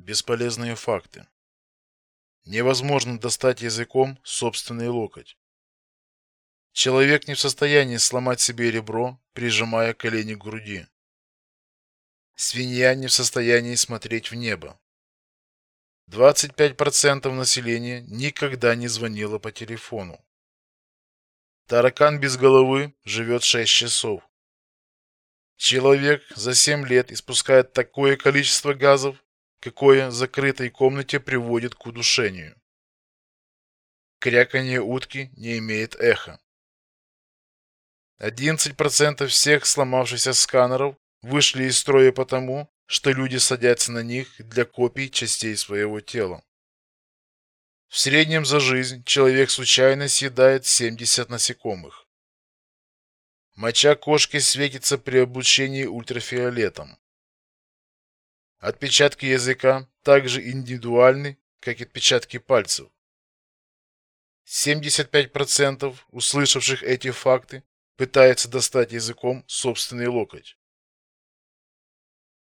Бесполезные факты. Невозможно достать языком собственный локоть. Человек не в состоянии сломать себе ребро, прижимая колени к груди. Свинья не в состоянии смотреть в небо. 25% населения никогда не звонило по телефону. Таракан без головы живет 6 часов. Человек за 7 лет испускает такое количество газов, какое закрытой комнате приводит к удушению. Кряканье утки не имеет эха. 11% всех сломавшихся сканеров вышли из строя потому, что люди садятся на них для копий частей своего тела. В среднем за жизнь человек случайно съедает 70 насекомых. Моча кошки светится при облучении ультрафиолетом. Отпечатки языка также индивидуальны, как и отпечатки пальцев. 75% услышавших эти факты пытается достать языком собственный локоть.